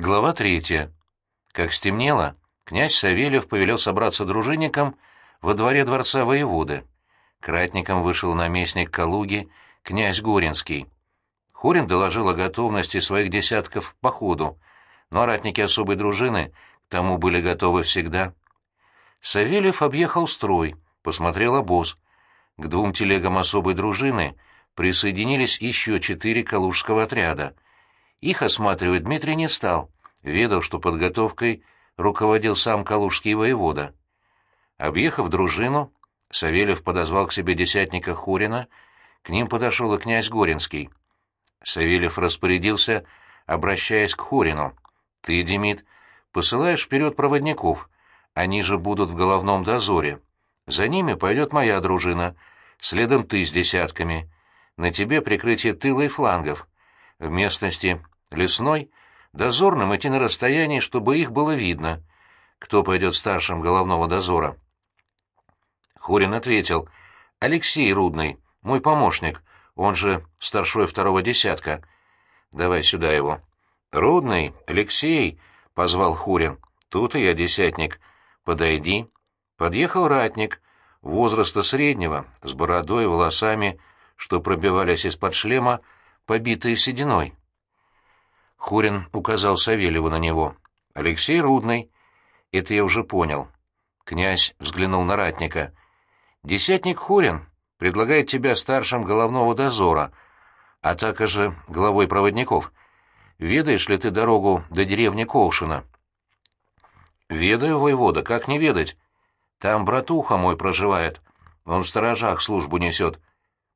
Глава третья. Как стемнело, князь Савельев повелел собраться дружинникам во дворе дворца воеводы. К ратникам вышел наместник Калуги, князь Горинский. Хорин доложил о готовности своих десятков к походу, но ратники особой дружины к тому были готовы всегда. Савельев объехал строй, посмотрел обоз. К двум телегам особой дружины присоединились еще четыре калужского отряда — их осматривать Дмитрий не стал, ведал, что подготовкой руководил сам калужский воевода. Объехав дружину, Савельев подозвал к себе десятника Хорина, к ним подошел и князь Горинский. Савельев распорядился, обращаясь к Хорину. «Ты, Демид, посылаешь вперед проводников, они же будут в головном дозоре. За ними пойдет моя дружина, следом ты с десятками. На тебе прикрытие тыла и флангов. В местности лесной дозорным идти на расстоянии, чтобы их было видно. Кто пойдет старшим головного дозора? Хурин ответил. «Алексей Рудный, мой помощник, он же старшой второго десятка. Давай сюда его». «Рудный, Алексей», — позвал Хурин. «Тут и я десятник. Подойди». Подъехал ратник, возраста среднего, с бородой волосами, что пробивались из-под шлема, побитые сединой. Хурин указал Савельеву на него. «Алексей Рудный». «Это я уже понял». Князь взглянул на ратника. «Десятник Хурин предлагает тебя старшим головного дозора, а также главой проводников. Ведаешь ли ты дорогу до деревни Колшина?» «Ведаю, воевода, как не ведать? Там братуха мой проживает. Он в сторожах службу несет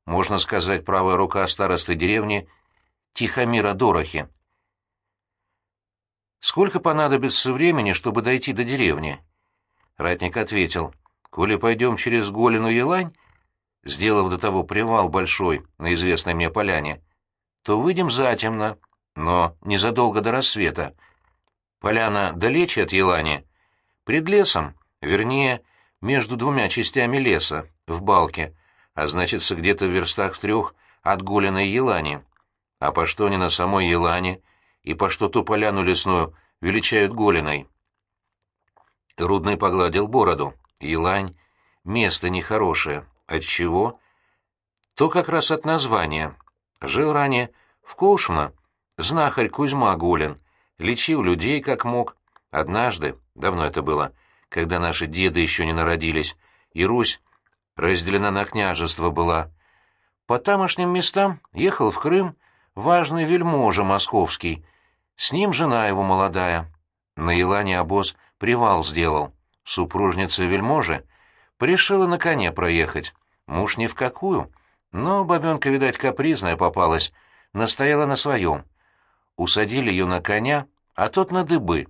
можно сказать, правая рука старосты деревни Тихомира Дорохи. «Сколько понадобится времени, чтобы дойти до деревни?» Ратник ответил, «Коли пойдем через Голину Елань, сделав до того привал большой на известной мне поляне, то выйдем затемно, но незадолго до рассвета. Поляна далече от Елани, пред лесом, вернее, между двумя частями леса, в балке, а значится где-то в верстах в трех от Гулиной Елани. А по что не на самой Елане, и по что ту поляну лесную величают Голиной? Рудный погладил бороду. Елань — место нехорошее. Отчего? То как раз от названия. Жил ранее в Коушино знахарь Кузьма Голин, лечил людей как мог. Однажды, давно это было, когда наши деды еще не народились, и Русь разделена на княжество была. По тамошним местам ехал в Крым важный вельможа московский, с ним жена его молодая. На Елане обоз привал сделал. Супружница вельможи решила на коне проехать. Муж ни в какую, но бабенка, видать, капризная попалась, настояла на своем. Усадили ее на коня, а тот на дыбы.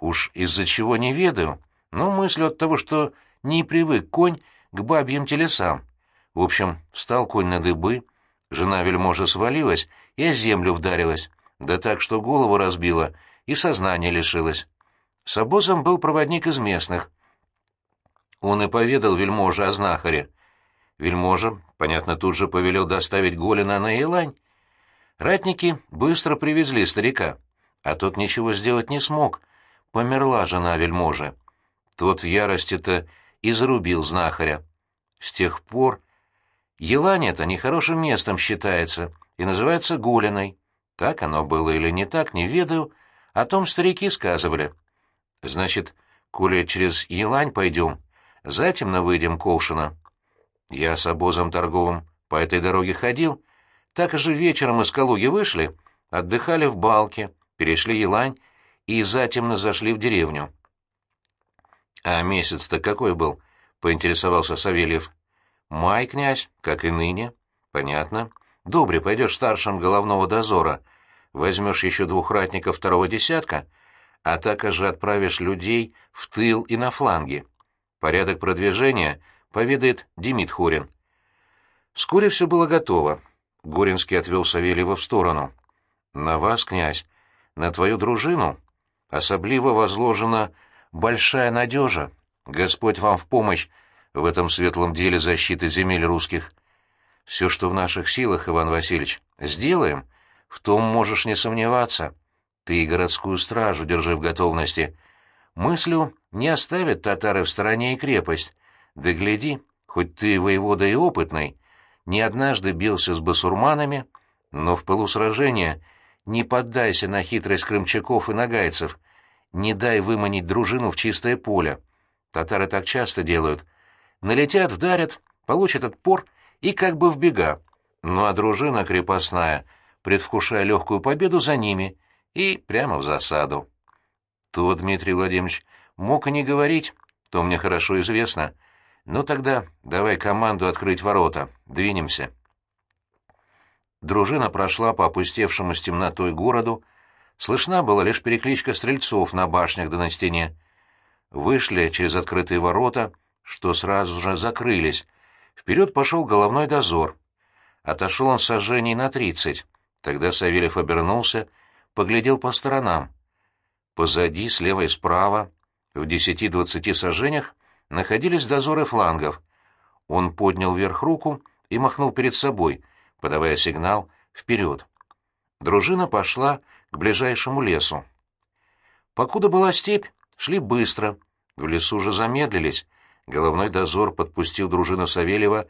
Уж из-за чего не ведаю, но мыслю от того, что не привык конь к бабьим телесам. В общем, встал конь на дыбы, жена вельможа свалилась и о землю вдарилась, да так, что голову разбила и сознание лишилась. С обозом был проводник из местных. Он и поведал вельможе о знахаре. Вельможа, понятно, тут же повелел доставить Голина на Елань. Ратники быстро привезли старика, а тот ничего сделать не смог. Померла жена вельможи. Тот в ярости-то и зарубил знахаря. С тех пор Елань это нехорошим местом считается и называется Гулиной. Так оно было или не так, не ведаю, о том старики сказывали. Значит, коли через Елань пойдем, затемно выйдем Колшина. Я с обозом торговым по этой дороге ходил, так же вечером из Калуги вышли, отдыхали в Балке, перешли Елань и затемно зашли в деревню. «А месяц-то какой был?» — поинтересовался Савельев. «Май, князь, как и ныне». «Понятно. Добре, пойдешь старшим головного дозора. Возьмешь еще двух ратников второго десятка, а также отправишь людей в тыл и на фланги. Порядок продвижения поведает Демид Хорин». Вскоре все было готово. Горинский отвел Савельева в сторону. «На вас, князь, на твою дружину особливо возложено большая надежа. Господь вам в помощь в этом светлом деле защиты земель русских. Все, что в наших силах, Иван Васильевич, сделаем, в том можешь не сомневаться. Ты городскую стражу держи в готовности. Мыслю не оставят татары в стороне и крепость. Да гляди, хоть ты воевода и опытный, не однажды бился с басурманами, но в пылу сражения не поддайся на хитрость крымчаков и нагайцев, не дай выманить дружину в чистое поле. Татары так часто делают. Налетят, вдарят, получат отпор и как бы в бега. Ну а дружина крепостная, предвкушая легкую победу за ними, и прямо в засаду. То Дмитрий Владимирович мог и не говорить, то мне хорошо известно. Ну тогда давай команду открыть ворота, двинемся. Дружина прошла по опустевшему с темнотой городу, слышна была лишь перекличка стрельцов на башнях да на стене. Вышли через открытые ворота, что сразу же закрылись. Вперед пошел головной дозор. Отошел он сожжений на тридцать. Тогда Савельев обернулся, поглядел по сторонам. Позади, слева и справа, в десяти-двадцати сажениях, находились дозоры флангов. Он поднял вверх руку и махнул перед собой — подавая сигнал «Вперед!». Дружина пошла к ближайшему лесу. Покуда была степь, шли быстро. В лесу же замедлились. Головной дозор подпустил дружину Савельева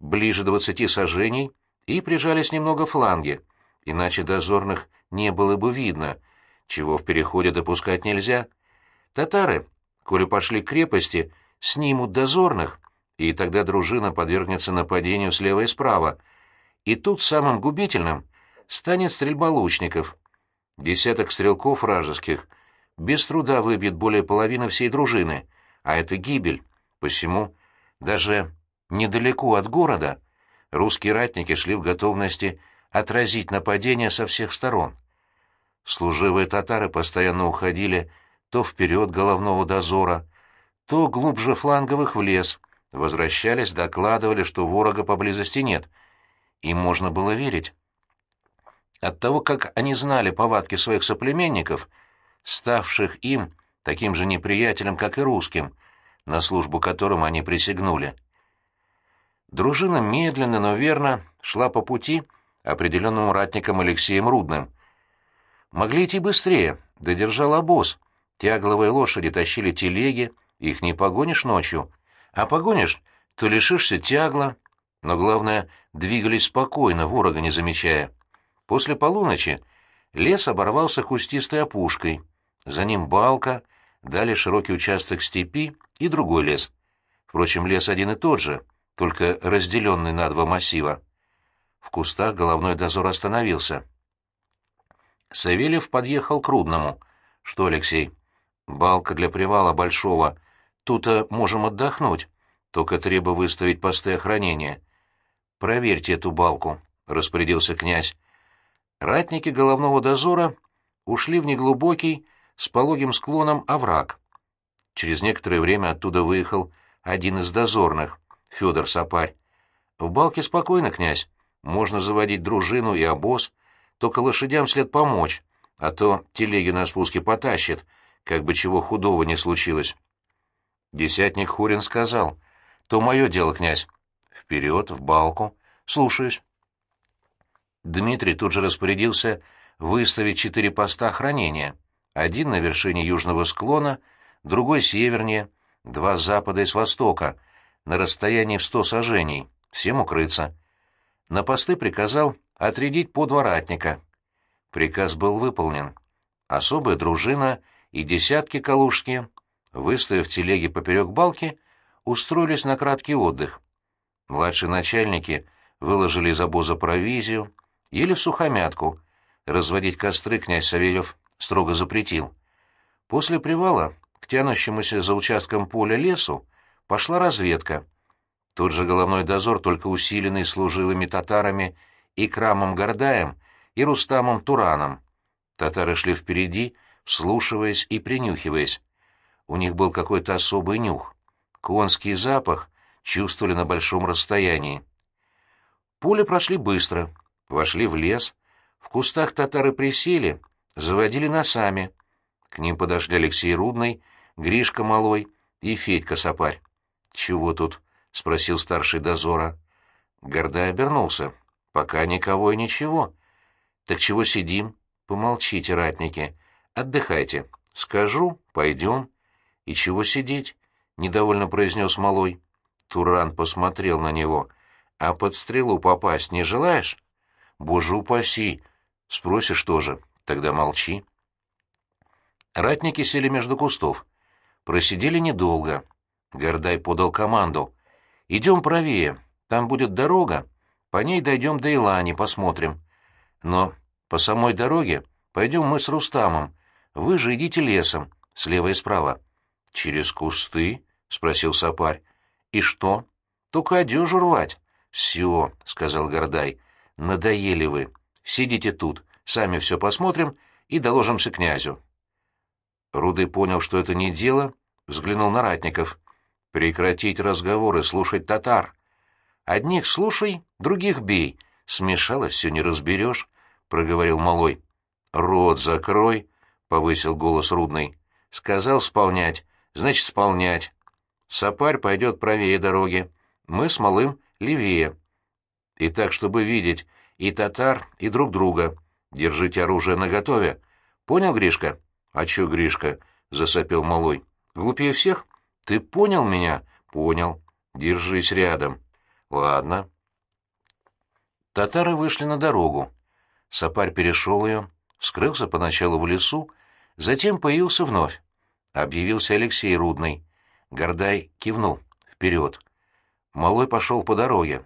ближе двадцати сажений и прижались немного фланги, иначе дозорных не было бы видно, чего в переходе допускать нельзя. Татары, коли пошли к крепости, снимут дозорных, и тогда дружина подвергнется нападению слева и справа, и тут самым губительным станет стрельба лучников. Десяток стрелков вражеских без труда выбьет более половины всей дружины, а это гибель. Посему даже недалеко от города русские ратники шли в готовности отразить нападение со всех сторон. Служивые татары постоянно уходили то вперед головного дозора, то глубже фланговых в лес, возвращались, докладывали, что ворога поблизости нет — им можно было верить. От того, как они знали повадки своих соплеменников, ставших им таким же неприятелем, как и русским, на службу которым они присягнули. Дружина медленно, но верно шла по пути, определенному ратником Алексеем Рудным. Могли идти быстрее, да держал обоз. Тягловые лошади тащили телеги, их не погонишь ночью. А погонишь, то лишишься тягла, но главное, двигались спокойно, ворога не замечая. После полуночи лес оборвался кустистой опушкой, за ним балка, далее широкий участок степи и другой лес. Впрочем, лес один и тот же, только разделенный на два массива. В кустах головной дозор остановился. Савельев подъехал к Рудному. «Что, Алексей?» «Балка для привала большого. Тут-то можем отдохнуть. Только треба выставить посты охранения. «Проверьте эту балку», — распорядился князь. Ратники головного дозора ушли в неглубокий, с пологим склоном овраг. Через некоторое время оттуда выехал один из дозорных, Федор Сапарь. «В балке спокойно, князь. Можно заводить дружину и обоз, только лошадям след помочь, а то телеги на спуске потащат, как бы чего худого не случилось». Десятник Хурин сказал, «То мое дело, князь. Вперед, в балку. Слушаюсь. Дмитрий тут же распорядился выставить четыре поста хранения. Один на вершине южного склона, другой севернее, два с запада и с востока, на расстоянии в сто сажений, всем укрыться. На посты приказал отрядить по два Приказ был выполнен. Особая дружина и десятки калужские, выставив телеги поперек балки, устроились на краткий отдых. Младшие начальники выложили из обоза провизию, ели в сухомятку. Разводить костры князь Савельев строго запретил. После привала к тянущемуся за участком поля лесу пошла разведка. Тот же головной дозор, только усиленный служилыми татарами и Крамом Гордаем и Рустамом Тураном. Татары шли впереди, вслушиваясь и принюхиваясь. У них был какой-то особый нюх. Конский запах чувствовали на большом расстоянии. Пули прошли быстро, вошли в лес. В кустах татары присели, заводили носами. К ним подошли Алексей Рудный, Гришка Малой и Федька Сапарь. «Чего тут?» — спросил старший дозора. Гордай обернулся. «Пока никого и ничего». «Так чего сидим? Помолчите, ратники. Отдыхайте. Скажу, пойдем. И чего сидеть? Недовольно произнес малой. Туран посмотрел на него. А под стрелу попасть не желаешь? Боже упаси! Спросишь тоже. Тогда молчи. Ратники сели между кустов. Просидели недолго. Гордай подал команду. «Идем правее. Там будет дорога. По ней дойдем до Илани, посмотрим. Но по самой дороге пойдем мы с Рустамом. Вы же идите лесом, слева и справа». «Через кусты?» — спросил Сапарь. «И что? Только одежу рвать». «Все», — сказал Гордай. «Надоели вы. Сидите тут, сами все посмотрим и доложимся князю». Рудый понял, что это не дело, взглянул на ратников. «Прекратить разговоры, слушать татар. Одних слушай, других бей. Смешалось все, не разберешь», — проговорил малой. «Рот закрой», — повысил голос Рудный. «Сказал сполнять, значит, сполнять. Сапарь пойдет правее дороги, мы с малым левее. И так, чтобы видеть и татар, и друг друга. Держите оружие наготове. Понял, Гришка?» «А чё, Гришка?» — засопел малой. «Глупее всех? Ты понял меня?» «Понял. Держись рядом». «Ладно». Татары вышли на дорогу. Сапарь перешел ее, скрылся поначалу в лесу, затем появился вновь. Объявился Алексей Рудный. Гордай кивнул. Вперед. Малой пошел по дороге.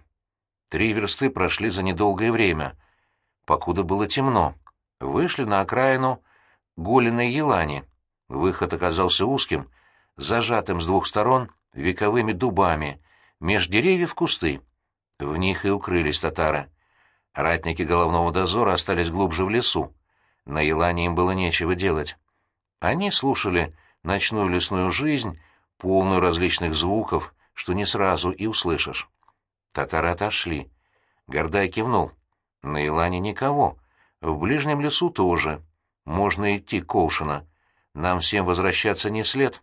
Три версты прошли за недолгое время. Покуда было темно. Вышли на окраину голеной елани. Выход оказался узким, зажатым с двух сторон вековыми дубами, меж деревьев кусты. В них и укрылись татары. Ратники головного дозора остались глубже в лесу. На елане им было нечего делать. Они слушали ночную лесную жизнь, полную различных звуков, что не сразу и услышишь. Татары отошли. Гордай кивнул. На елане никого. В ближнем лесу тоже. Можно идти, Колшина. Нам всем возвращаться не след.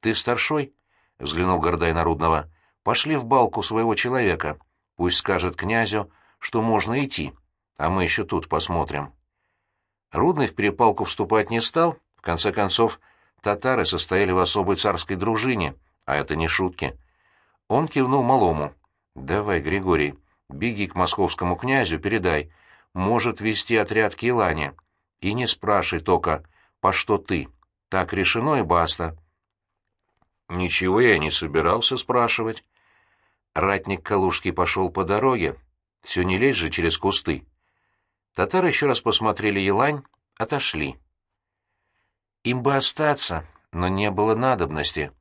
Ты старшой? — взглянул Гордай Народного. — Пошли в балку своего человека. Пусть скажет князю, что можно идти, а мы еще тут посмотрим. Рудный в перепалку вступать не стал. В конце концов, татары состояли в особой царской дружине, а это не шутки. Он кивнул малому. «Давай, Григорий, беги к московскому князю, передай. Может вести отряд к Елане. И не спрашивай только, по что ты. Так решено и баста. Ничего я не собирался спрашивать. Ратник Калужский пошел по дороге. Все не лезь же через кусты. Татары еще раз посмотрели елань, отошли. Им бы остаться, но не было надобности.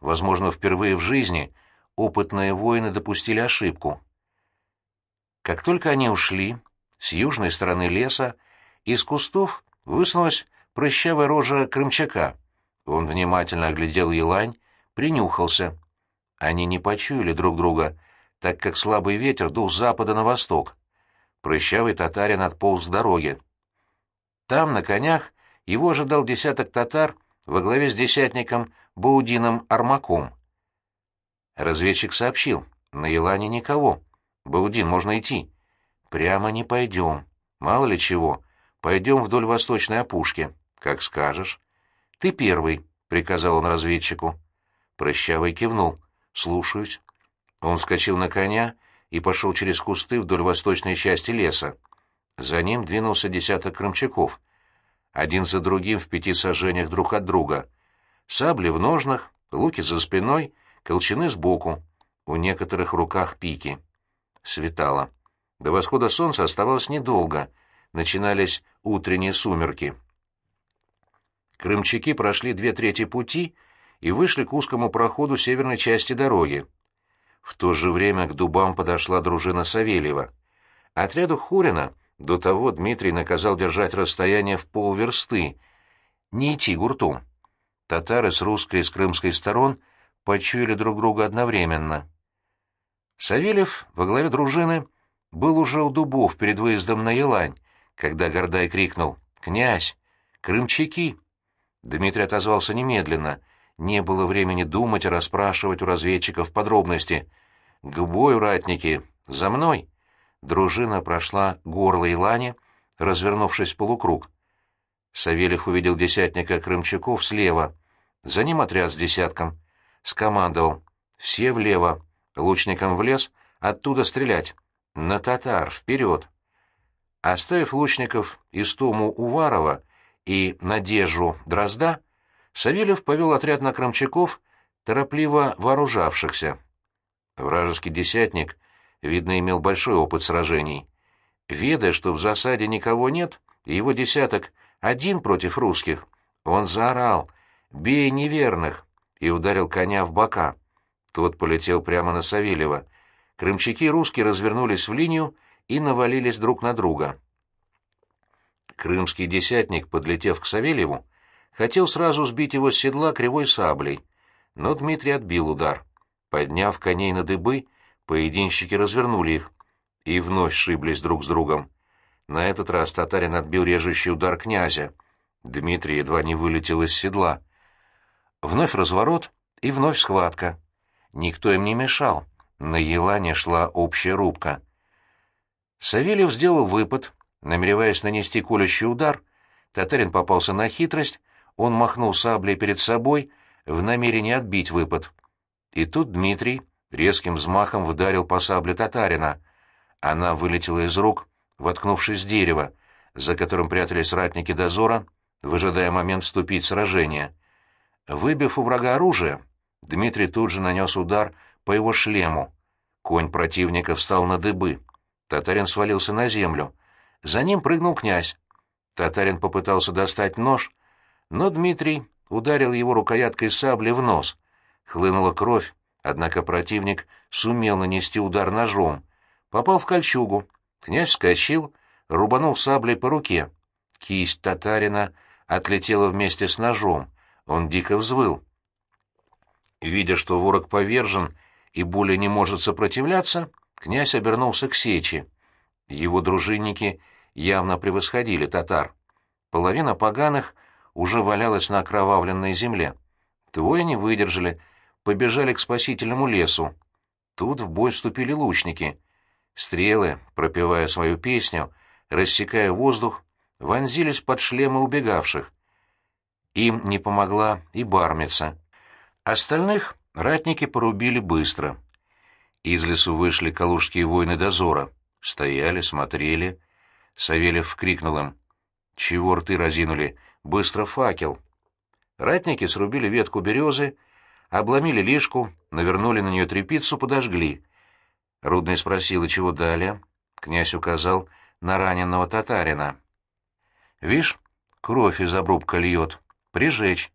Возможно, впервые в жизни опытные воины допустили ошибку. Как только они ушли, с южной стороны леса из кустов высунулась прыщавая рожа крымчака. Он внимательно оглядел елань, принюхался. Они не почуяли друг друга, так как слабый ветер дул с запада на восток. Прыщавый татарин отполз с дороги. Там, на конях, его ожидал десяток татар во главе с десятником Баудином Армаком. Разведчик сообщил, на Елане никого. Баудин, можно идти. Прямо не пойдем. Мало ли чего. Пойдем вдоль восточной опушки. Как скажешь. Ты первый, — приказал он разведчику. Прыщавый кивнул. Слушаюсь. Он вскочил на коня и пошел через кусты вдоль восточной части леса. За ним двинулся десяток крымчаков. Один за другим в пяти сажениях друг от друга. Сабли в ножнах, луки за спиной, колчаны сбоку. У некоторых в руках пики. Светало. До восхода солнца оставалось недолго — начинались утренние сумерки. Крымчаки прошли две трети пути и вышли к узкому проходу северной части дороги. В то же время к дубам подошла дружина Савельева. Отряду Хурина до того Дмитрий наказал держать расстояние в полверсты, не идти гуртом. Татары с русской и с крымской сторон почуяли друг друга одновременно. Савельев во главе дружины был уже у дубов перед выездом на Елань, когда Гордай крикнул «Князь! Крымчаки!» Дмитрий отозвался немедленно. Не было времени думать и расспрашивать у разведчиков подробности. «К бою, ратники! За мной!» Дружина прошла горло Илани, развернувшись в полукруг. Савельев увидел десятника Крымчаков слева. За ним отряд с десятком. Скомандовал. «Все влево. Лучникам в лес. Оттуда стрелять. На татар. Вперед!» Оставив лучников Истому Уварова и Надежу Дрозда, Савельев повел отряд на Крымчаков, торопливо вооружавшихся. Вражеский десятник, видно, имел большой опыт сражений. Ведая, что в засаде никого нет, и его десяток один против русских, он заорал «Бей неверных!» И ударил коня в бока. Тот полетел прямо на Савельева. Крымчаки русские развернулись в линию и навалились друг на друга. Крымский десятник, подлетев к Савельеву, хотел сразу сбить его с седла кривой саблей, но Дмитрий отбил удар. Подняв коней на дыбы, поединщики развернули их и вновь сшиблись друг с другом. На этот раз татарин отбил режущий удар князя. Дмитрий едва не вылетел из седла. Вновь разворот и вновь схватка. Никто им не мешал. На елане шла общая рубка. Савельев сделал выпад, намереваясь нанести колющий удар. Татарин попался на хитрость, он махнул саблей перед собой в намерении отбить выпад. И тут Дмитрий резким взмахом вдарил по сабле татарина. Она вылетела из рук, воткнувшись в дерево, за которым прятались ратники дозора, выжидая момент вступить в сражение. Выбив у врага оружие, Дмитрий тут же нанес удар по его шлему. Конь противника встал на дыбы. Татарин свалился на землю. За ним прыгнул князь. Татарин попытался достать нож, но Дмитрий ударил его рукояткой сабли в нос. Хлынула кровь, однако противник сумел нанести удар ножом. Попал в кольчугу. Князь вскочил, рубанул саблей по руке. Кисть татарина отлетела вместе с ножом. Он дико взвыл. Видя, что ворог повержен и более не может сопротивляться, князь обернулся к сечи. Его дружинники явно превосходили татар. Половина поганых уже валялась на окровавленной земле. Двое не выдержали, побежали к спасительному лесу. Тут в бой вступили лучники. Стрелы, пропевая свою песню, рассекая воздух, вонзились под шлемы убегавших. Им не помогла и бармица. Остальных ратники порубили быстро. Из лесу вышли калужские воины дозора. Стояли, смотрели. Савельев крикнул им. «Чего рты разинули? Быстро факел!» Ратники срубили ветку березы, обломили лишку, навернули на нее трепицу, подожгли. Рудный спросил, и чего далее? Князь указал на раненого татарина. «Вишь, кровь из обрубка льет. Прижечь!»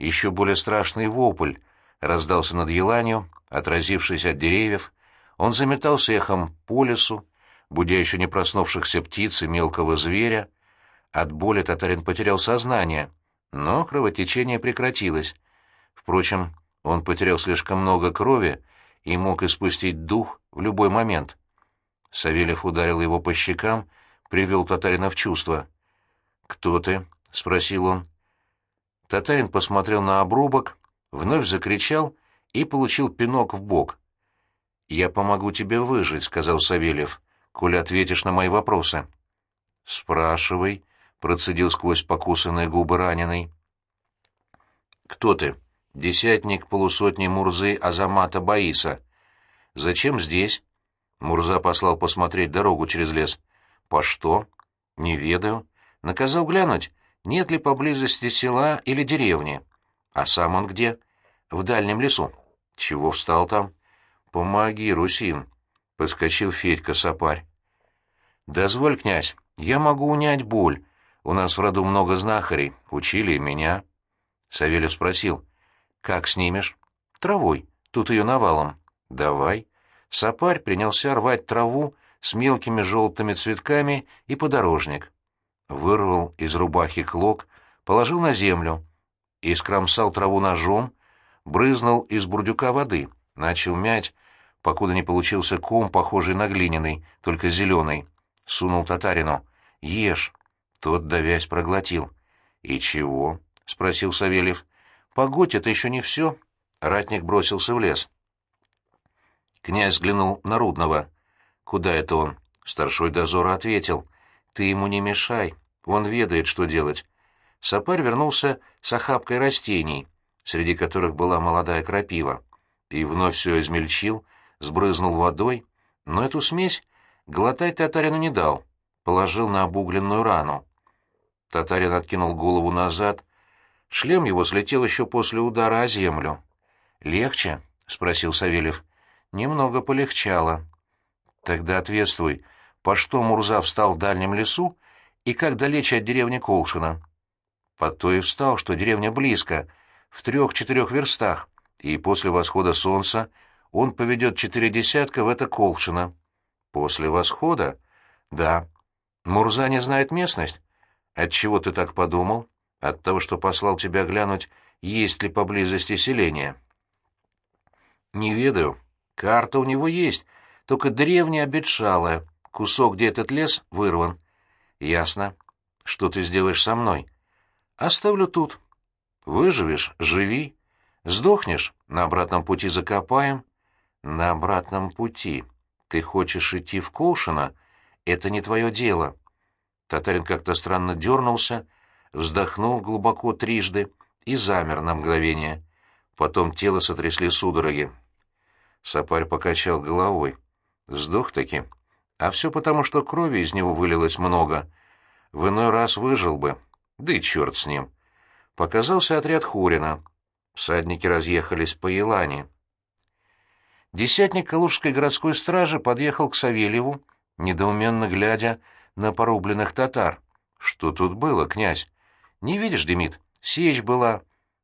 Еще более страшный вопль раздался над еланью, отразившись от деревьев. Он заметался эхом по лесу, будя еще не проснувшихся птиц и мелкого зверя. От боли татарин потерял сознание, но кровотечение прекратилось. Впрочем, он потерял слишком много крови и мог испустить дух в любой момент. Савельев ударил его по щекам, привел татарина в чувство. «Кто ты?» — спросил он. Татарин посмотрел на обрубок, вновь закричал и получил пинок в бок. «Я помогу тебе выжить», — сказал Савельев, — «коли ответишь на мои вопросы». «Спрашивай», — процедил сквозь покусанные губы раненый. «Кто ты?» «Десятник полусотни Мурзы Азамата Баиса». «Зачем здесь?» Мурза послал посмотреть дорогу через лес. «По что?» «Не ведаю. Наказал глянуть, нет ли поблизости села или деревни. А сам он где? В дальнем лесу. Чего встал там? Помоги, Русин, — подскочил Федька Сапарь. Дозволь, князь, я могу унять боль. У нас в роду много знахарей, учили и меня. Савельев спросил, как снимешь? Травой, тут ее навалом. Давай. Сапарь принялся рвать траву с мелкими желтыми цветками и подорожник вырвал из рубахи клок, положил на землю и скромсал траву ножом, брызнул из бурдюка воды, начал мять, покуда не получился ком, похожий на глиняный, только зеленый. Сунул татарину. «Ешь». Тот, давясь, проглотил. «И чего?» — спросил Савельев. «Погодь, это еще не все». Ратник бросился в лес. Князь взглянул на Рудного. «Куда это он?» Старшой дозора ответил. «Ты ему не мешай. Он ведает, что делать. Сапарь вернулся с охапкой растений, среди которых была молодая крапива, и вновь все измельчил, сбрызнул водой, но эту смесь глотать татарину не дал, положил на обугленную рану. Татарин откинул голову назад, шлем его слетел еще после удара о землю. «Легче?» — спросил Савельев. «Немного полегчало». «Тогда ответствуй, по что Мурза встал в дальнем лесу и как далече от деревни Колшина?» По то и встал, что деревня близко, в трех-четырех верстах, и после восхода солнца он поведет четыре десятка в это Колшино. После восхода? Да. Мурза не знает местность? Отчего ты так подумал? От того, что послал тебя глянуть, есть ли поблизости селение. Не ведаю. Карта у него есть, только древняя обетшалая. Кусок, где этот лес, вырван. Ясно. Что ты сделаешь со мной? Оставлю тут. Выживешь — живи. Сдохнешь — на обратном пути закопаем. На обратном пути. Ты хочешь идти в Коушино? Это не твое дело. Татарин как-то странно дернулся, вздохнул глубоко трижды и замер на мгновение. Потом тело сотрясли судороги. Сапарь покачал головой. Сдох таки. А все потому, что крови из него вылилось много. В иной раз выжил бы. Да и черт с ним. Показался отряд Хурина. Всадники разъехались по Елане. Десятник Калужской городской стражи подъехал к Савельеву, недоуменно глядя на порубленных татар. «Что тут было, князь? Не видишь, Демид, сечь была.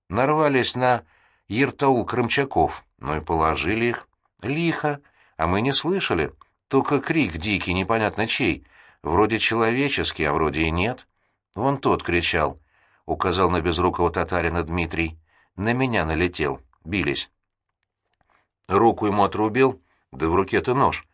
Нарвались на Ертаул Крымчаков, но и положили их. Лихо, а мы не слышали. Только крик дикий, непонятно чей. Вроде человеческий, а вроде и нет». «Вон тот кричал», — указал на безрукого татарина Дмитрий. «На меня налетел. Бились». Руку ему отрубил, да в руке-то нож.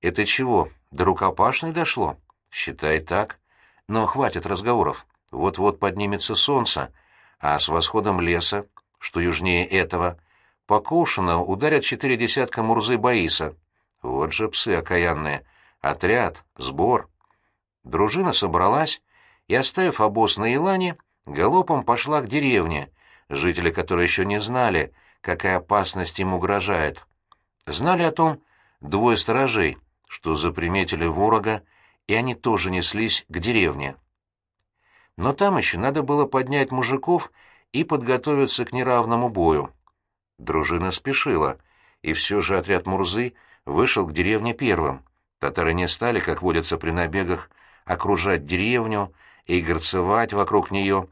«Это чего, до рукопашной дошло?» «Считай так. Но хватит разговоров. Вот-вот поднимется солнце, а с восходом леса, что южнее этого, по Кошино ударят четыре десятка Мурзы Баиса. Вот же псы окаянные. Отряд, сбор». Дружина собралась, и, оставив обоз на Илане, галопом пошла к деревне, жители которой еще не знали, какая опасность им угрожает. Знали о том двое сторожей, что заприметили ворога, и они тоже неслись к деревне. Но там еще надо было поднять мужиков и подготовиться к неравному бою. Дружина спешила, и все же отряд Мурзы вышел к деревне первым. Татары не стали, как водятся при набегах, окружать деревню и горцевать вокруг нее,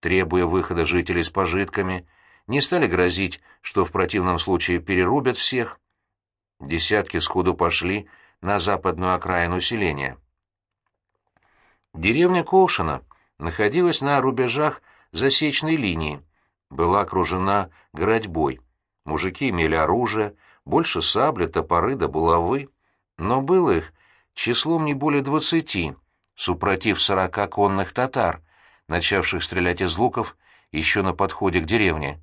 требуя выхода жителей с пожитками, не стали грозить, что в противном случае перерубят всех. Десятки сходу пошли на западную окраину селения. Деревня Колшина находилась на рубежах засечной линии, была окружена городьбой. Мужики имели оружие, больше сабли, топоры да булавы, но было их числом не более двадцати, супротив сорока конных татар, начавших стрелять из луков еще на подходе к деревне.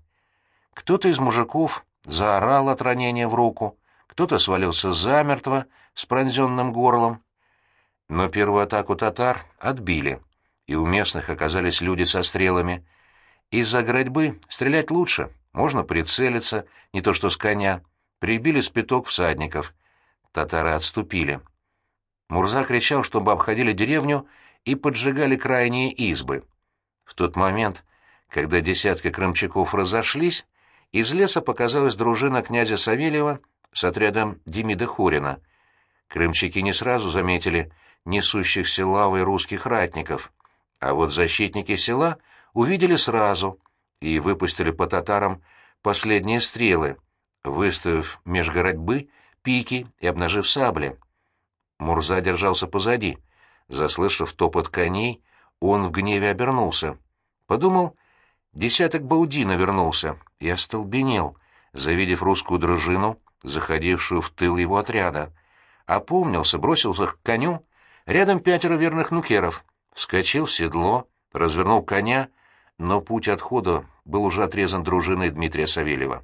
Кто-то из мужиков заорал от ранения в руку, кто-то свалился замертво с пронзенным горлом. Но первую атаку татар отбили, и у местных оказались люди со стрелами. Из-за градьбы стрелять лучше, можно прицелиться, не то что с коня. Прибили спиток всадников. Татары отступили. Мурза кричал, чтобы обходили деревню и поджигали крайние избы. В тот момент, когда десятки крымчаков разошлись, из леса показалась дружина князя Савельева с отрядом Демида Хорина. Крымчаки не сразу заметили несущихся лавой русских ратников, а вот защитники села увидели сразу и выпустили по татарам последние стрелы, выставив меж городьбы пики и обнажив сабли. Мурза держался позади. Заслышав топот коней, он в гневе обернулся. Подумал, десяток Баудина вернулся, и остолбенел, завидев русскую дружину, заходившую в тыл его отряда. Опомнился, бросился к коню. Рядом пятеро верных нукеров. Вскочил в седло, развернул коня, но путь отхода был уже отрезан дружиной Дмитрия Савельева.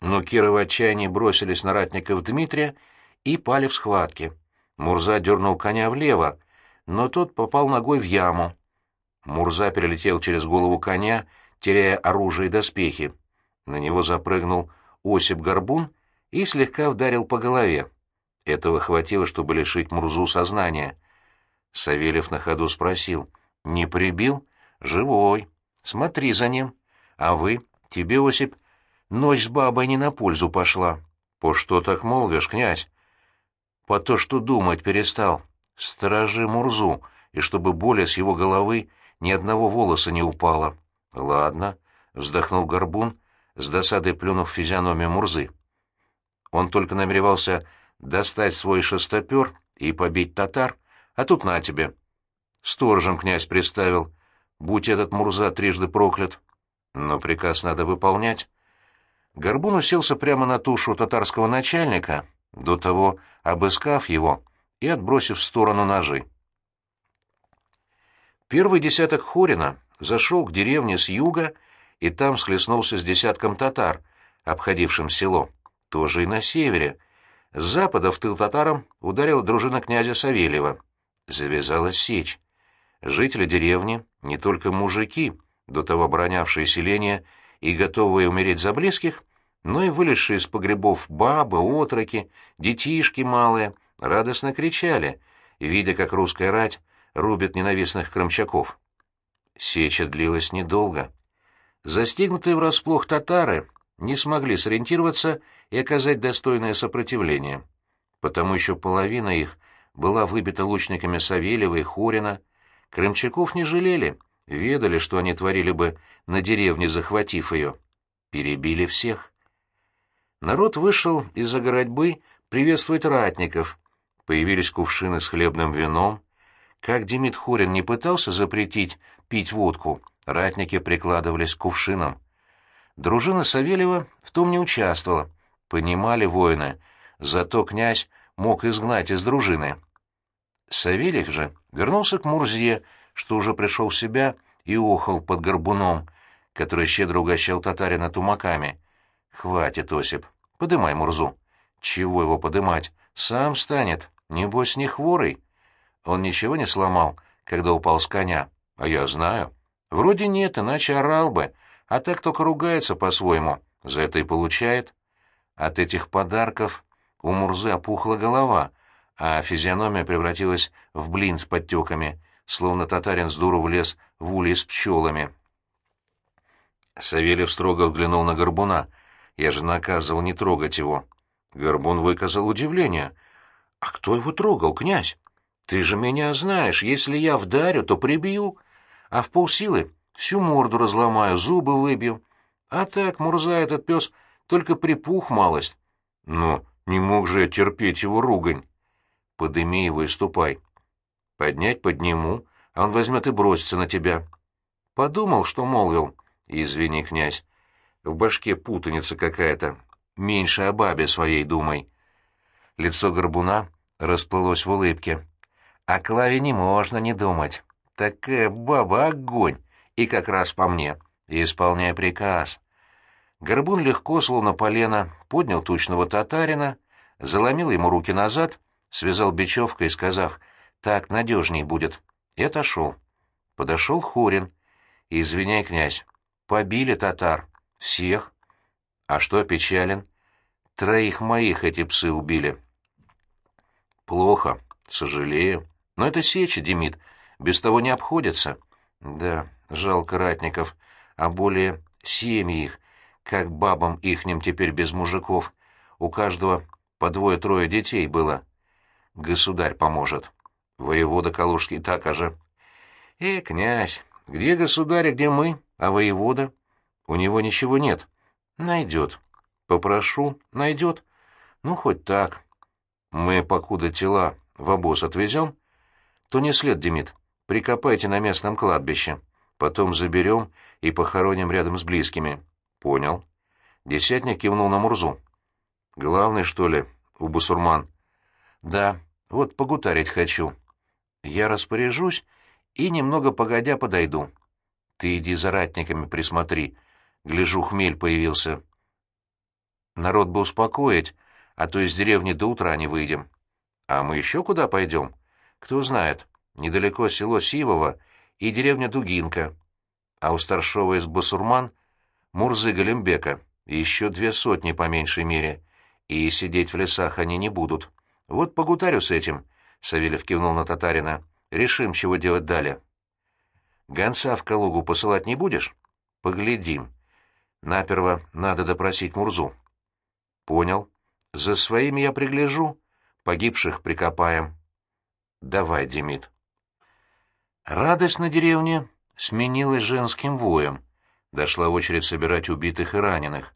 Нукеры в отчаянии бросились на ратников Дмитрия и пали в схватке. Мурза дернул коня влево, но тот попал ногой в яму. Мурза перелетел через голову коня, теряя оружие и доспехи. На него запрыгнул Осип Горбун и слегка вдарил по голове. Этого хватило, чтобы лишить Мурзу сознания. Савельев на ходу спросил. «Не прибил? Живой. Смотри за ним. А вы, тебе, Осип, ночь с бабой не на пользу пошла. По что так молвишь, князь? По то, что думать перестал. Сторожи Мурзу, и чтобы более с его головы ни одного волоса не упало. Ладно, вздохнул Горбун, с досадой плюнув физиономию Мурзы. Он только намеревался достать свой шестопер и побить татар, а тут на тебе. Сторожем князь приставил. Будь этот Мурза трижды проклят. Но приказ надо выполнять. Горбун уселся прямо на тушу татарского начальника, до того обыскав его и отбросив в сторону ножи. Первый десяток Хорина зашел к деревне с юга и там схлестнулся с десятком татар, обходившим село. Тоже и на севере. С запада в тыл татарам ударила дружина князя Савельева. Завязалась сечь. Жители деревни, не только мужики, до того оборонявшие селение и готовые умереть за близких, но и вылезшие из погребов бабы, отроки, детишки малые, радостно кричали, видя, как русская рать рубит ненавистных крымчаков. Сеча длилась недолго. Застигнутые врасплох татары не смогли сориентироваться и оказать достойное сопротивление. Потому еще половина их была выбита лучниками Савельева и Хорина. Крымчаков не жалели, ведали, что они творили бы на деревне, захватив ее. Перебили всех. Народ вышел из-за городьбы приветствовать ратников. Появились кувшины с хлебным вином, как Демид Хорин не пытался запретить пить водку, ратники прикладывались к кувшинам. Дружина Савельева в том не участвовала, понимали воины, зато князь мог изгнать из дружины. Савельев же вернулся к Мурзе, что уже пришел в себя и охал под горбуном, который щедро угощал татарина тумаками. «Хватит, Осип, подымай Мурзу». «Чего его подымать? Сам станет, небось не хворый». Он ничего не сломал, когда упал с коня. А я знаю. Вроде нет, иначе орал бы. А так только ругается по-своему. За это и получает. От этих подарков у Мурзы опухла голова, а физиономия превратилась в блин с подтеками, словно татарин с дуру влез в улей с пчелами. Савельев строго взглянул на Горбуна. Я же наказывал не трогать его. Горбун выказал удивление. «А кто его трогал, князь?» Ты же меня знаешь, если я вдарю, то прибью, а в полсилы всю морду разломаю, зубы выбью. А так, Мурза этот пес только припух малость. Но не мог же я терпеть его ругань. Подыми его и ступай. Поднять подниму, а он возьмет и бросится на тебя. Подумал, что молвил. Извини, князь. В башке путаница какая-то. Меньше о бабе своей думай. Лицо горбуна расплылось в улыбке. О Клаве не можно не думать. Такая баба огонь, и как раз по мне. Исполняй приказ. Горбун легко, словно полено, поднял тучного татарина, заломил ему руки назад, связал бечевкой, сказав, «Так надежней будет», и отошел. Подошел Хурин. «Извиняй, князь, побили татар. Всех. А что опечален? Троих моих эти псы убили». «Плохо. Сожалею». Но это сеча, Демид, без того не обходится. Да, жалко ратников, а более семьи их, как бабам ихним теперь без мужиков. У каждого по двое-трое детей было. Государь поможет. Воевода Калужский так же. Э, князь, где государь, где мы, а воевода? У него ничего нет. Найдет. Попрошу, найдет. Ну, хоть так. Мы, покуда тела в обоз отвезем, то не след, Демид. Прикопайте на местном кладбище. Потом заберем и похороним рядом с близкими. Понял. Десятник кивнул на Мурзу. Главный, что ли, у бусурман? Да, вот погутарить хочу. Я распоряжусь и немного погодя подойду. Ты иди за ратниками присмотри. Гляжу, хмель появился. Народ бы успокоить, а то из деревни до утра не выйдем. А мы еще куда пойдем? Кто знает, недалеко село Сивово и деревня Дугинка, а у старшего из басурман Мурзы Галимбека еще две сотни по меньшей мере, и сидеть в лесах они не будут. Вот погутарю с этим, — Савельев кивнул на татарина. — Решим, чего делать далее. — Гонца в Калугу посылать не будешь? — Поглядим. Наперво надо допросить Мурзу. — Понял. За своими я пригляжу, погибших прикопаем. — Давай, Демид. Радость на деревне сменилась женским воем. Дошла очередь собирать убитых и раненых.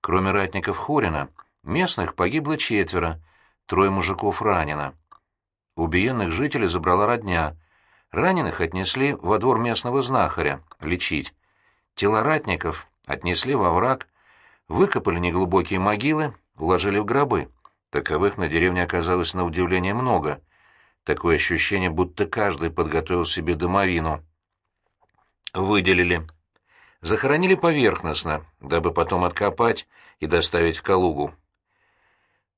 Кроме ратников Хорина, местных погибло четверо, трое мужиков ранено. Убиенных жителей забрала родня. Раненых отнесли во двор местного знахаря, лечить. Тела ратников отнесли во враг, выкопали неглубокие могилы, уложили в гробы. Таковых на деревне оказалось на удивление много. Такое ощущение, будто каждый подготовил себе домовину. Выделили. Захоронили поверхностно, дабы потом откопать и доставить в Калугу.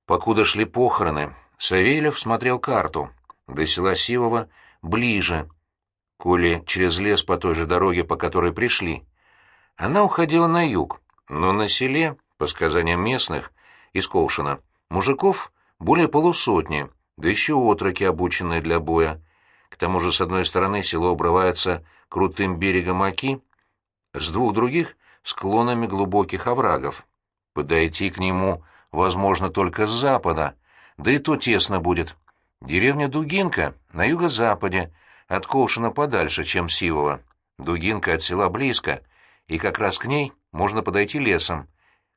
Покуда шли похороны, Савельев смотрел карту. До села Сивова ближе, коли через лес по той же дороге, по которой пришли. Она уходила на юг, но на селе, по сказаниям местных, из Колшина, мужиков более полусотни, да еще отроки, обученные для боя. К тому же, с одной стороны, село обрывается крутым берегом Оки, с двух других — склонами глубоких оврагов. Подойти к нему возможно только с запада, да и то тесно будет. Деревня Дугинка на юго-западе, от Колшина подальше, чем Сивова. Дугинка от села близко, и как раз к ней можно подойти лесом,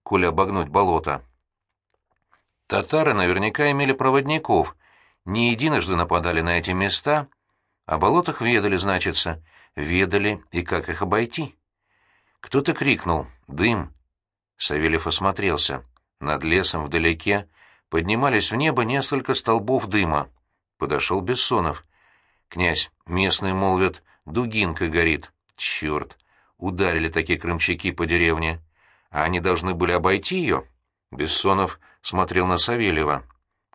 коли обогнуть болото. Татары наверняка имели проводников, не единожды нападали на эти места, о болотах ведали, значится, ведали и как их обойти. Кто-то крикнул «Дым!». Савельев осмотрелся. Над лесом вдалеке поднимались в небо несколько столбов дыма. Подошел Бессонов. «Князь, местные молвят, дугинка горит. Черт! Ударили такие крымчаки по деревне. А они должны были обойти ее?» Бессонов смотрел на Савельева.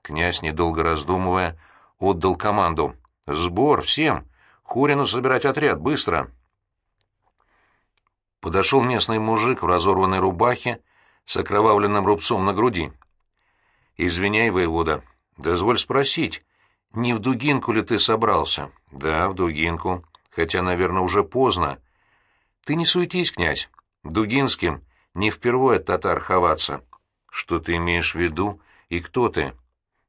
Князь, недолго раздумывая, отдал команду. «Сбор, всем! Хурину собирать отряд, быстро!» Подошел местный мужик в разорванной рубахе с окровавленным рубцом на груди. «Извиняй, воевода, дозволь спросить, не в Дугинку ли ты собрался?» «Да, в Дугинку, хотя, наверное, уже поздно. Ты не суетись, князь, Дугинским не впервые татар ховаться. Что ты имеешь в виду и кто ты?»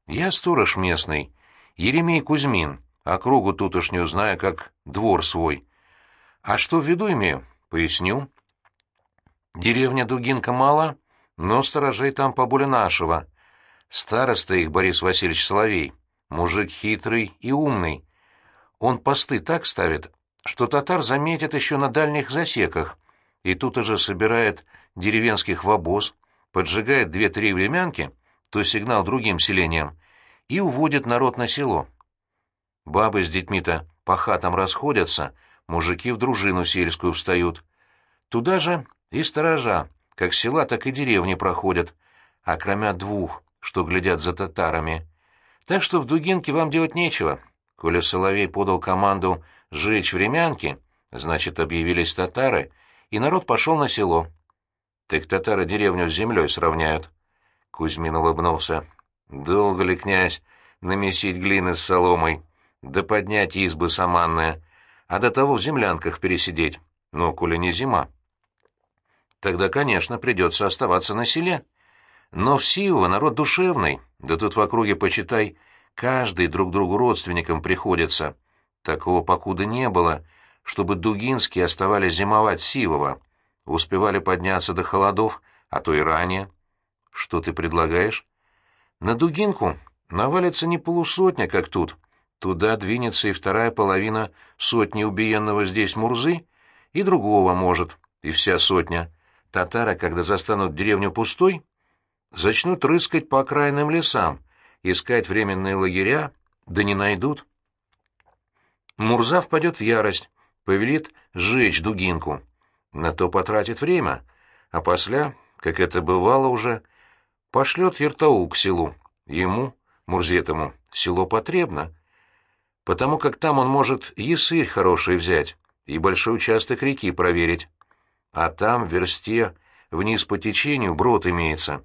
«Я сторож местный, Еремей Кузьмин, округу тутошнюю знаю как двор свой. А что в виду имею? Поясню. Деревня Дугинка мала, но сторожей там поболе нашего. Староста их Борис Васильевич Соловей, мужик хитрый и умный. Он посты так ставит, что татар заметит еще на дальних засеках, и тут уже собирает деревенских в обоз, поджигает две-три времянки, то сигнал другим селениям, и уводит народ на село. Бабы с детьми-то по хатам расходятся, мужики в дружину сельскую встают. Туда же и сторожа, как села, так и деревни проходят, а кроме двух, что глядят за татарами. Так что в Дугинке вам делать нечего. Коля Соловей подал команду «сжечь времянки», значит, объявились татары, и народ пошел на село. Так татары деревню с землей сравняют. Кузьмин улыбнулся. Долго ли, князь, намесить глины с соломой, да поднять избы саманные, а до того в землянках пересидеть, ну, коли не зима? Тогда, конечно, придется оставаться на селе. Но в Сиево народ душевный, да тут в округе, почитай, каждый друг другу родственникам приходится. Такого покуда не было, чтобы дугинские оставались зимовать в Сивово, успевали подняться до холодов, а то и ранее. Что ты предлагаешь? На Дугинку навалится не полусотня, как тут. Туда двинется и вторая половина сотни убиенного здесь Мурзы, и другого, может, и вся сотня. Татары, когда застанут деревню пустой, зачнут рыскать по окраинным лесам, искать временные лагеря, да не найдут. Мурза впадет в ярость, повелит сжечь Дугинку. На то потратит время, а после, как это бывало уже, Пошлет Ертау к селу. Ему, Мурзетому, село потребно. потому как там он может ясырь хороший взять и большой участок реки проверить. А там, в версте, вниз по течению, брод имеется.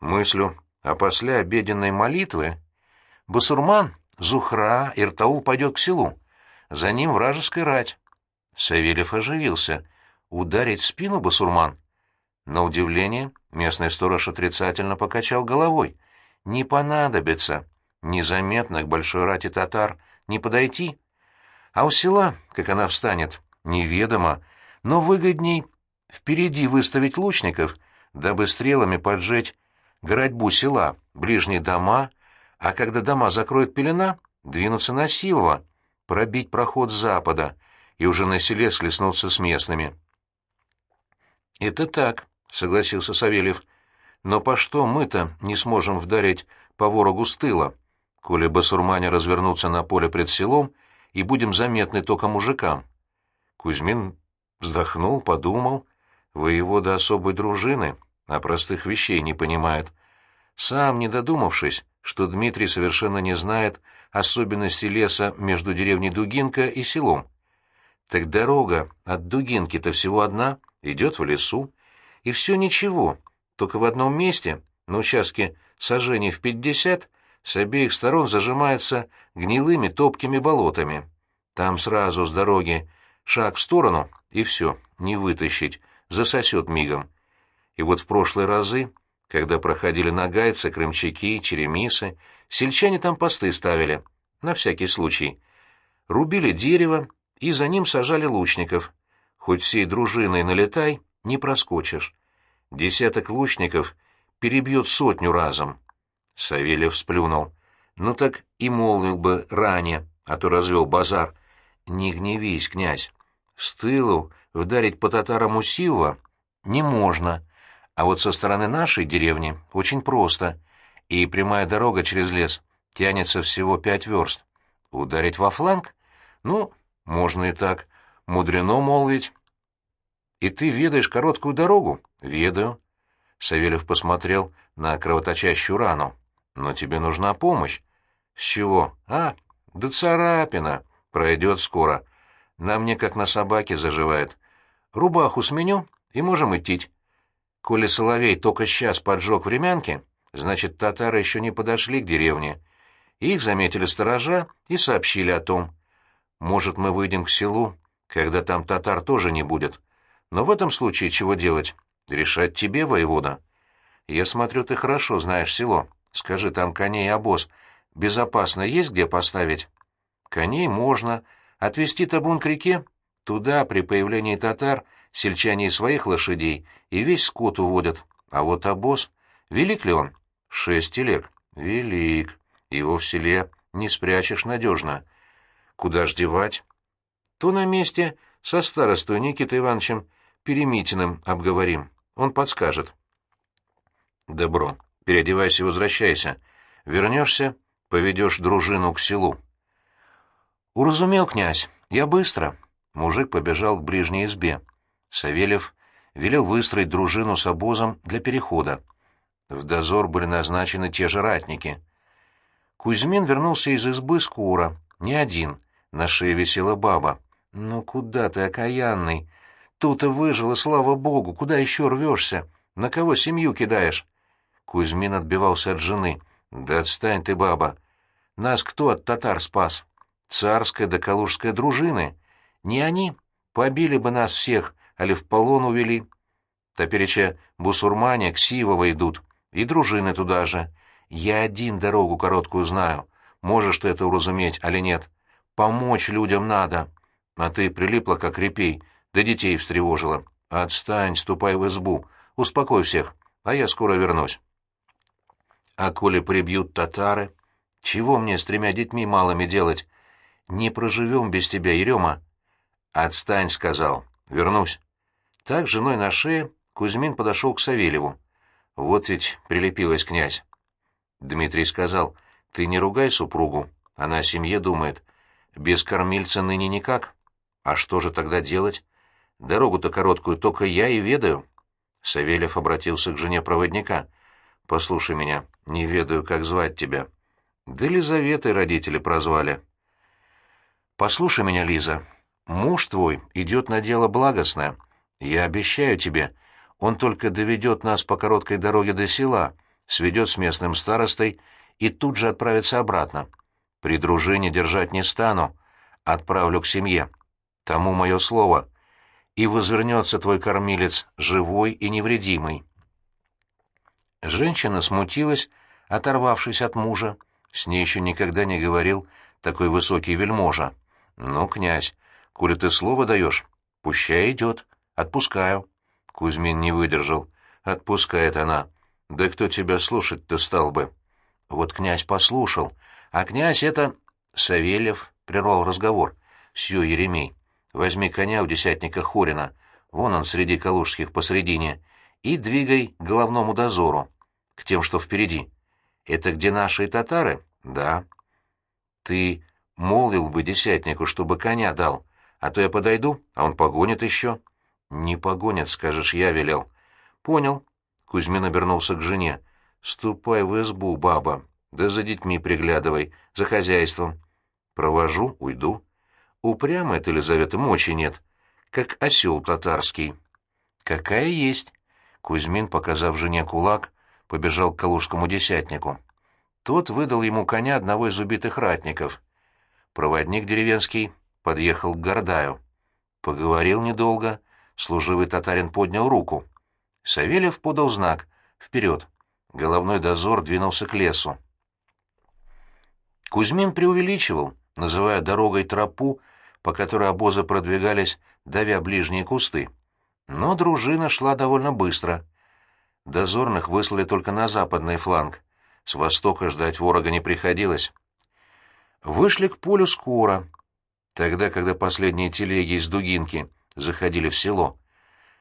Мыслю, а после обеденной молитвы Басурман, Зухра, Иртаул пойдет к селу. За ним вражеская рать. Савельев оживился. Ударить спину Басурман? На удивление местный сторож отрицательно покачал головой. Не понадобится. Незаметно к большой рати татар не подойти. А у села, как она встанет, неведомо, но выгодней впереди выставить лучников, дабы стрелами поджечь городьбу села, ближние дома, а когда дома закроет пелена, двинуться на Сивова, пробить проход с запада и уже на селе слеснуться с местными. «Это так», — согласился Савельев. «Но по что мы-то не сможем вдарить по ворогу с тыла, коли басурмане развернутся на поле пред селом и будем заметны только мужикам?» Кузьмин вздохнул, подумал. Воевода особой дружины, а простых вещей не понимает. Сам, не додумавшись, что Дмитрий совершенно не знает особенностей леса между деревней Дугинка и селом. Так дорога от Дугинки-то всего одна, идет в лесу, и все ничего, только в одном месте, на участке сожжений в пятьдесят, с обеих сторон зажимается гнилыми топкими болотами. Там сразу с дороги шаг в сторону, и все, не вытащить, засосет мигом. И вот в прошлые разы когда проходили нагайцы, крымчаки, черемисы, сельчане там посты ставили, на всякий случай. Рубили дерево и за ним сажали лучников. Хоть всей дружиной налетай, не проскочишь. Десяток лучников перебьет сотню разом. Савельев сплюнул. Ну так и молвил бы ранее, а то развел базар. Не гневись, князь. С тылу вдарить по татарам Усилова не можно, а вот со стороны нашей деревни очень просто, и прямая дорога через лес тянется всего пять верст. Ударить во фланг? Ну, можно и так. Мудрено молвить. И ты ведаешь короткую дорогу? Ведаю. Савельев посмотрел на кровоточащую рану. Но тебе нужна помощь. С чего? А, да царапина. Пройдет скоро. На мне как на собаке заживает. Рубаху сменю, и можем идти. Коли Соловей только сейчас поджег времянки, значит, татары еще не подошли к деревне. Их заметили сторожа и сообщили о том. Может, мы выйдем к селу, когда там татар тоже не будет. Но в этом случае чего делать? Решать тебе, воевода. Я смотрю, ты хорошо знаешь село. Скажи, там коней и обоз. Безопасно есть где поставить? Коней можно. Отвезти табун к реке? Туда, при появлении татар, сельчане и своих лошадей, и весь скот уводят. А вот обоз... Велик ли он? Шесть телег. Велик. Его в селе не спрячешь надежно. Куда ж девать? То на месте со старостой Никитой Ивановичем Перемитиным обговорим. Он подскажет. Добро. Переодевайся и возвращайся. Вернешься, поведешь дружину к селу. Уразумел, князь. Я быстро. Мужик побежал к ближней избе. Савельев велел выстроить дружину с обозом для перехода. В дозор были назначены те же ратники. Кузьмин вернулся из избы скоро, не один, на шее висела баба. «Ну куда ты, окаянный? Тут и выжил, и слава богу, куда еще рвешься? На кого семью кидаешь?» Кузьмин отбивался от жены. «Да отстань ты, баба! Нас кто от татар спас? Царская да калужская дружины. Не они. Побили бы нас всех, али в полон увели. Топереча бусурмане к Сивово идут, и дружины туда же. Я один дорогу короткую знаю. Можешь ты это уразуметь, али нет? Помочь людям надо. А ты прилипла, как репей, да детей встревожила. Отстань, ступай в избу, успокой всех, а я скоро вернусь. А коли прибьют татары, чего мне с тремя детьми малыми делать? Не проживем без тебя, Ерема. Отстань, сказал, вернусь. Так, женой на шее, Кузьмин подошел к Савельеву. Вот ведь прилепилась князь. Дмитрий сказал, ты не ругай супругу, она о семье думает. Без кормильца ныне никак. А что же тогда делать? Дорогу-то короткую только я и ведаю. Савельев обратился к жене проводника. «Послушай меня, не ведаю, как звать тебя». «Да Лизаветой родители прозвали». Послушай меня, Лиза. Муж твой идет на дело благостное. Я обещаю тебе, он только доведет нас по короткой дороге до села, сведет с местным старостой и тут же отправится обратно. При дружине держать не стану, отправлю к семье. Тому мое слово. И возвернется твой кормилец живой и невредимый. Женщина смутилась, оторвавшись от мужа. С ней еще никогда не говорил такой высокий вельможа. «Ну, князь, коли ты слово даешь, пущай идет. Отпускаю». Кузьмин не выдержал. «Отпускает она. Да кто тебя слушать-то стал бы?» Вот князь послушал. А князь это... Савельев прервал разговор. «Сью, Еремей, возьми коня у десятника Хорина, вон он среди калужских посредине, и двигай к головному дозору, к тем, что впереди. Это где наши татары? Да. Ты молвил бы десятнику, чтобы коня дал, а то я подойду, а он погонит еще. Не погонит, скажешь, я велел. Понял. Кузьмин обернулся к жене. Ступай в избу, баба, да за детьми приглядывай, за хозяйством. Провожу, уйду. Упрямая ты, Елизавета, мочи нет, как осел татарский. Какая есть. Кузьмин, показав жене кулак, побежал к калужскому десятнику. Тот выдал ему коня одного из убитых ратников. Проводник деревенский подъехал к Гордаю. Поговорил недолго, служивый татарин поднял руку. Савельев подал знак «Вперед!» Головной дозор двинулся к лесу. Кузьмин преувеличивал, называя дорогой тропу, по которой обозы продвигались, давя ближние кусты. Но дружина шла довольно быстро. Дозорных выслали только на западный фланг. С востока ждать ворога не приходилось. Вышли к полю скоро, тогда, когда последние телеги из Дугинки заходили в село.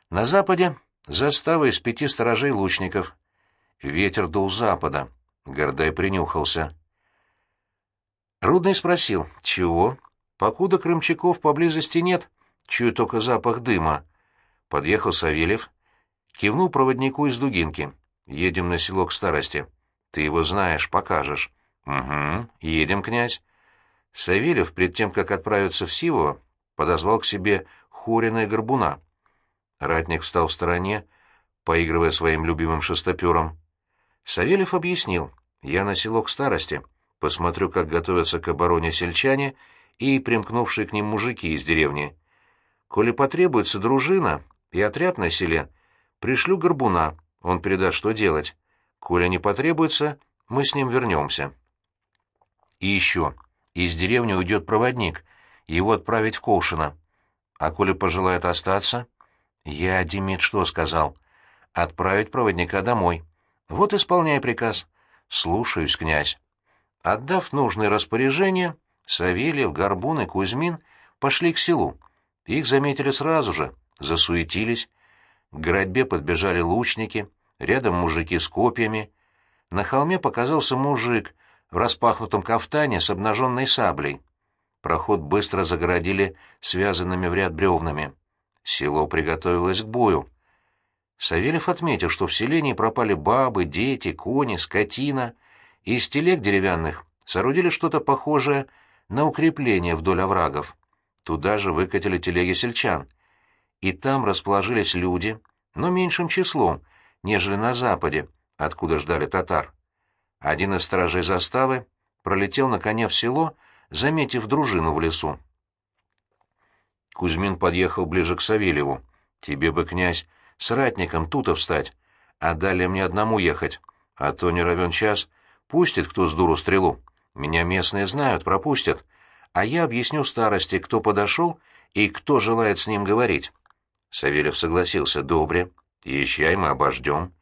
На западе застава из пяти сторожей лучников. Ветер дул запада. Гордай принюхался. Рудный спросил, чего? Покуда крымчаков поблизости нет, чую только запах дыма. Подъехал Савельев, кивнул проводнику из Дугинки. Едем на село к старости. Ты его знаешь, покажешь. Угу, едем, князь. Савельев, перед тем, как отправиться в Сивово, подозвал к себе Хорина и Горбуна. Ратник встал в стороне, поигрывая своим любимым шестопером. Савельев объяснил, я на село к старости, посмотрю, как готовятся к обороне сельчане и примкнувшие к ним мужики из деревни. Коли потребуется дружина и отряд на селе, пришлю Горбуна, он передаст, что делать. Коли не потребуется, мы с ним вернемся. И еще, из деревни уйдет проводник, его отправить в Колшино. А коли пожелает остаться... Я, Демид, что сказал? Отправить проводника домой. Вот исполняй приказ. Слушаюсь, князь. Отдав нужные распоряжения, Савельев, Горбун и Кузьмин пошли к селу. Их заметили сразу же, засуетились. К городьбе подбежали лучники, рядом мужики с копьями. На холме показался мужик в распахнутом кафтане с обнаженной саблей. Проход быстро загородили связанными в ряд бревнами. Село приготовилось к бою. Савельев отметил, что в селении пропали бабы, дети, кони, скотина. Из телег деревянных соорудили что-то похожее на укрепление вдоль оврагов. Туда же выкатили телеги сельчан. И там расположились люди, но меньшим числом, нежели на западе, откуда ждали татар. Один из сторожей заставы пролетел на коне в село, заметив дружину в лесу. Кузьмин подъехал ближе к Савельеву. «Тебе бы, князь, с ратником тут встать, а далее мне одному ехать, а то не равен час, пустит кто с дуру стрелу. Меня местные знают, пропустят, а я объясню старости, кто подошел и кто желает с ним говорить». Савельев согласился, «Добре, езжай, мы обождем».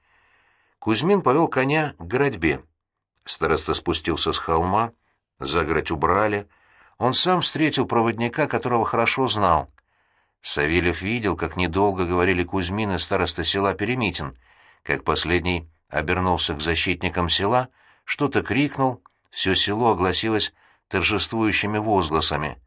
Кузьмин повел коня к городьбе. Староста спустился с холма, загородь убрали. Он сам встретил проводника, которого хорошо знал. Савельев видел, как недолго говорили Кузьмин и староста села Перемитин, как последний обернулся к защитникам села, что-то крикнул, все село огласилось торжествующими возгласами.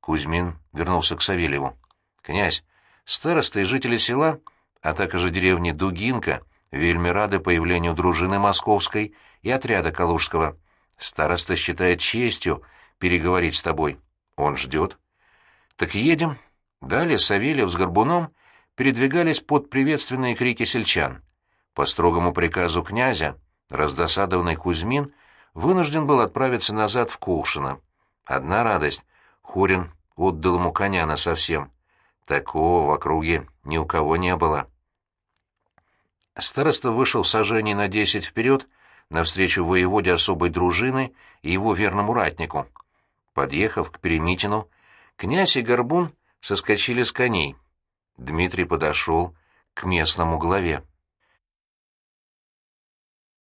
Кузьмин вернулся к Савельеву. «Князь, староста и жители села, а также деревни Дугинка, вельми рады появлению дружины московской и отряда калужского. Староста считает честью переговорить с тобой. Он ждет. Так едем. Далее Савельев с Горбуном передвигались под приветственные крики сельчан. По строгому приказу князя, раздосадованный Кузьмин вынужден был отправиться назад в Кулшино. Одна радость — Хорин отдал ему коня насовсем. Такого в округе ни у кого не было. Староста вышел сожжений на десять вперед навстречу воеводе особой дружины и его верному ратнику. Подъехав к Перемитину, князь и Горбун соскочили с коней. Дмитрий подошел к местному главе.